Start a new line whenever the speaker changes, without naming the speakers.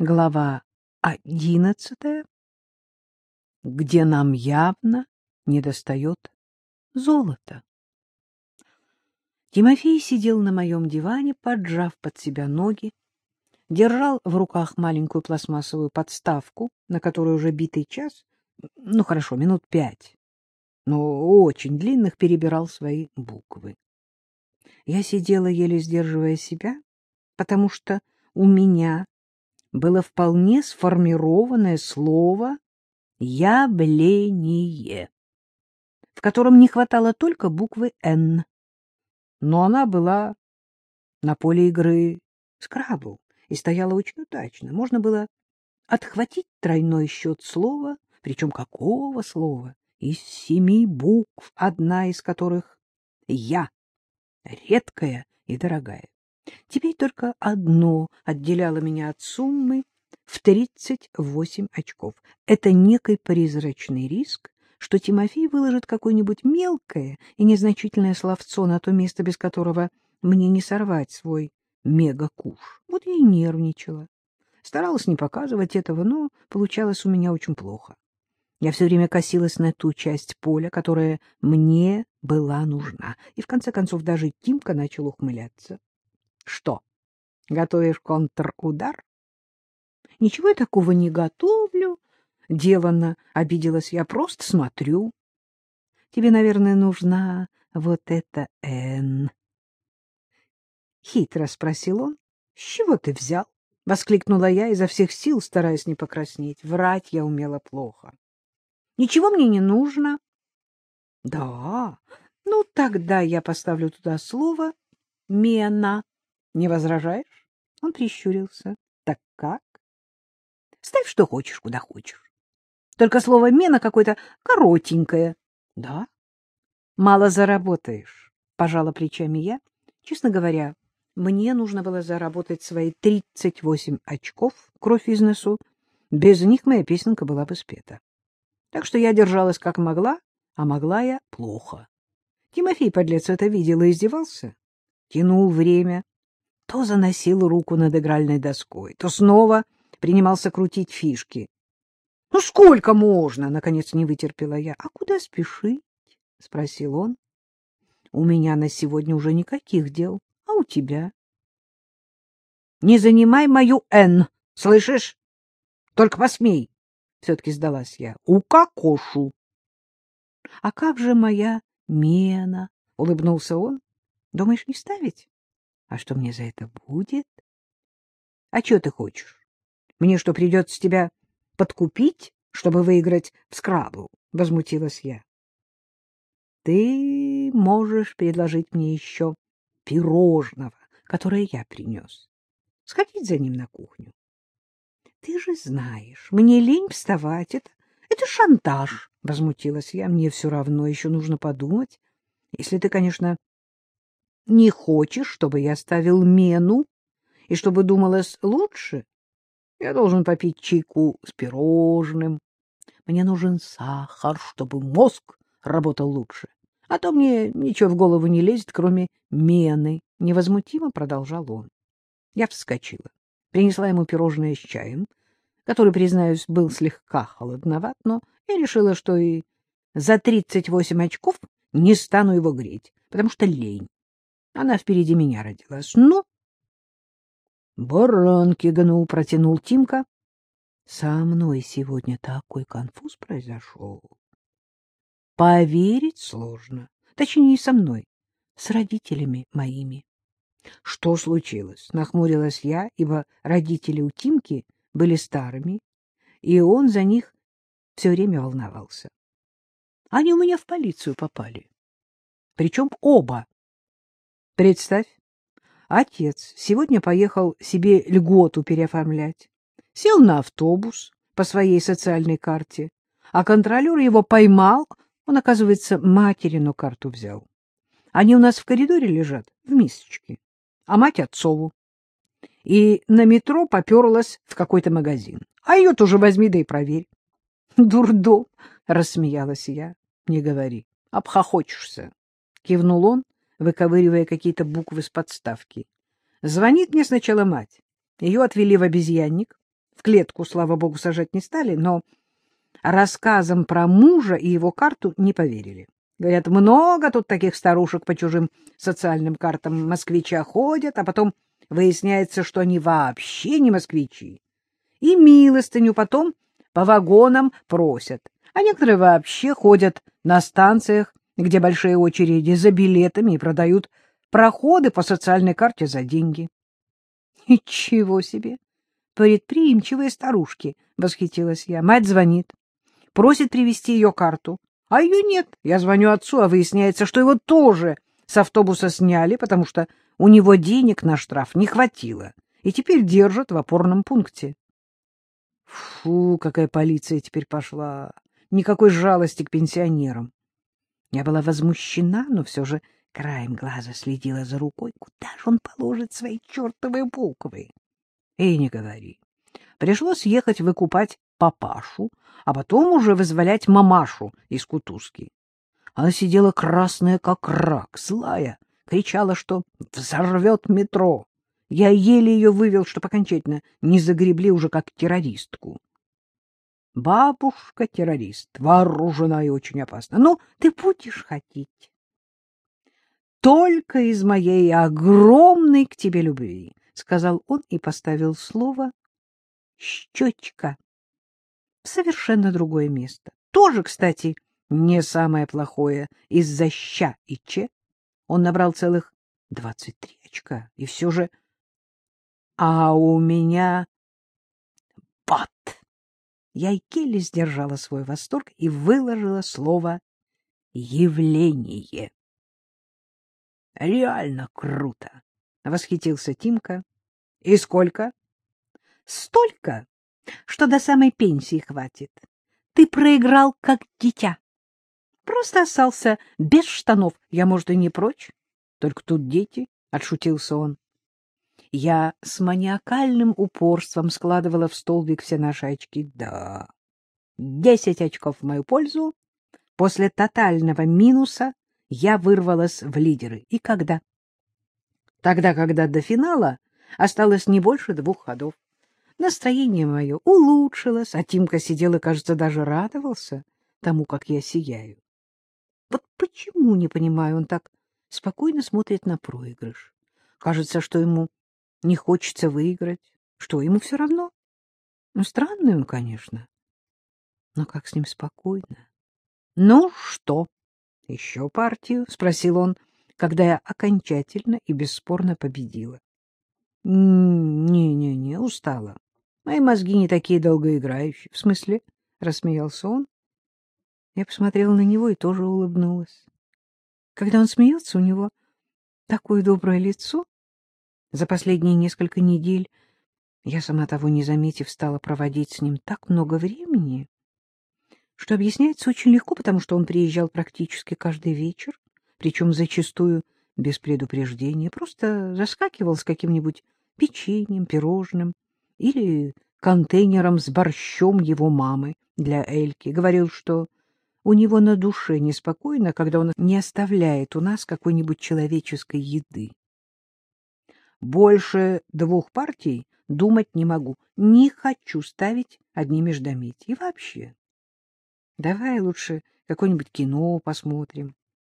Глава одиннадцатая, где нам явно недостает золота. Тимофей сидел на моем диване, поджав под себя ноги, держал в руках маленькую пластмассовую подставку, на которой уже битый час, ну хорошо, минут пять, но очень длинных перебирал свои буквы. Я сидела, еле сдерживая себя, потому что у меня было вполне сформированное слово «явление», в котором не хватало только буквы «Н». Но она была на поле игры скрабл и стояла очень удачно. Можно было отхватить тройной счет слова, причем какого слова? Из семи букв, одна из которых «я», редкая и дорогая. Теперь только одно отделяло меня от суммы в 38 очков. Это некий призрачный риск, что Тимофей выложит какое-нибудь мелкое и незначительное словцо на то место, без которого мне не сорвать свой мега-куш. Вот я и нервничала. Старалась не показывать этого, но получалось у меня очень плохо. Я все время косилась на ту часть поля, которая мне была нужна. И в конце концов даже Тимка начал ухмыляться. — Что, готовишь контрудар? — Ничего я такого не готовлю. Деланно обиделась я, просто смотрю. Тебе, наверное, нужна вот эта Н. Хитро спросил он. — С чего ты взял? — воскликнула я изо всех сил, стараясь не покраснеть. Врать я умела плохо. Ничего мне не нужно. — Да, ну тогда я поставлю туда слово «мена». Не возражаешь? Он прищурился. — Так как? — Ставь что хочешь, куда хочешь. Только слово «мена» какое-то коротенькое. — Да? — Мало заработаешь, — пожала плечами я. Честно говоря, мне нужно было заработать свои тридцать восемь очков, кровь из носу. Без них моя песенка была бы спета. Так что я держалась как могла, а могла я плохо. Тимофей, подлец, это видел и издевался. Тянул время, то заносил руку над игральной доской, то снова принимался крутить фишки. — Ну сколько можно? — наконец не вытерпела я. — А куда спешить? — спросил он. — У меня на сегодня уже никаких дел, а у тебя? — Не занимай мою «Н», слышишь? Только посмей. Все-таки сдалась я. — У кокошу. — А как же моя Мена? — улыбнулся он. — Думаешь, не ставить? А что мне за это будет? — А что ты хочешь? Мне что, придется тебя подкупить, чтобы выиграть в скрабл? — возмутилась я. — Ты можешь предложить мне еще пирожного, которое я принес. Сходить за ним на кухню. Ты же знаешь, мне лень вставать. Это, это шантаж, — возмутилась я. Мне все равно еще нужно подумать. Если ты, конечно, не хочешь, чтобы я ставил мену и чтобы думалось лучше, я должен попить чайку с пирожным. Мне нужен сахар, чтобы мозг работал лучше. А то мне ничего в голову не лезет, кроме мены. Невозмутимо продолжал он. Я вскочила, принесла ему пирожное с чаем, который, признаюсь, был слегка холодноват, но я решила, что и за тридцать восемь очков не стану его греть, потому что лень. Она впереди меня родилась. Ну, баранки гнул, протянул Тимка. Со мной сегодня такой конфуз произошел. Поверить сложно. Точнее, со мной, с родителями моими. Что случилось? Нахмурилась я, ибо родители у Тимки были старыми, и он за них все время волновался. Они у меня в полицию попали. Причем оба. Представь, отец сегодня поехал себе льготу переоформлять. Сел на автобус по своей социальной карте, а контролер его поймал, он, оказывается, материну карту взял. Они у нас в коридоре лежат, в мисочке, а мать отцову и на метро поперлась в какой-то магазин. А ее тоже возьми да и проверь. — Дурдом, — рассмеялась я. — Не говори, обхохочешься, — кивнул он, выковыривая какие-то буквы с подставки. Звонит мне сначала мать. Ее отвели в обезьянник. В клетку, слава богу, сажать не стали, но рассказам про мужа и его карту не поверили. Говорят, много тут таких старушек по чужим социальным картам москвича ходят, а потом выясняется, что они вообще не москвичи. И милостыню потом по вагонам просят, а некоторые вообще ходят на станциях, где большие очереди за билетами и продают проходы по социальной карте за деньги. — Ничего себе! Предприимчивые старушки! — восхитилась я. Мать звонит, просит привезти ее карту. А ее нет. Я звоню отцу, а выясняется, что его тоже с автобуса сняли, потому что у него денег на штраф не хватило, и теперь держат в опорном пункте. Фу, какая полиция теперь пошла! Никакой жалости к пенсионерам. Я была возмущена, но все же краем глаза следила за рукой. Куда же он положит свои чертовые буквы? И не говори. Пришлось ехать выкупать папашу, а потом уже вызволять мамашу из кутузки. Она сидела красная, как рак, злая, кричала, что взорвет метро. Я еле ее вывел, чтоб окончательно не загребли уже как террористку. Бабушка-террорист, вооружена и очень опасна. Ну, ты будешь хотеть. Только из моей огромной к тебе любви, — сказал он и поставил слово «щечка» в совершенно другое место. Тоже, кстати, не самое плохое. Из-за ща и че он набрал целых двадцать три очка. И все же... А у меня... Я сдержала свой восторг и выложила слово «явление». Реально круто! — восхитился Тимка. — И сколько? — Столько, что до самой пенсии хватит. Ты проиграл, как дитя. Просто остался без штанов. Я, может, и не прочь. Только тут дети, — отшутился он. Я с маниакальным упорством складывала в столбик все наши очки. Да, десять очков в мою пользу. После тотального минуса я вырвалась в лидеры. И когда? Тогда, когда до финала осталось не больше двух ходов. Настроение мое улучшилось, а Тимка сидел и, кажется, даже радовался тому, как я сияю. Вот почему, не понимаю, он так спокойно смотрит на проигрыш. Кажется, что ему не хочется выиграть. Что, ему все равно? Ну, странный он, конечно. Но как с ним спокойно? — Ну что, еще партию? — спросил он, когда я окончательно и бесспорно победила. — Не-не-не, устала. Мои мозги не такие долгоиграющие. — В смысле? — рассмеялся он. Я посмотрела на него и тоже улыбнулась. Когда он смеется, у него такое доброе лицо. За последние несколько недель я, сама того не заметив, стала проводить с ним так много времени, что объясняется очень легко, потому что он приезжал практически каждый вечер, причем зачастую без предупреждения, просто заскакивал с каким-нибудь печеньем, пирожным или контейнером с борщом его мамы для Эльки. Говорил, что у него на душе неспокойно, когда он не оставляет у нас какой-нибудь человеческой еды. Больше двух партий думать не могу. Не хочу ставить одни междометия. И вообще, давай лучше какое-нибудь кино посмотрим.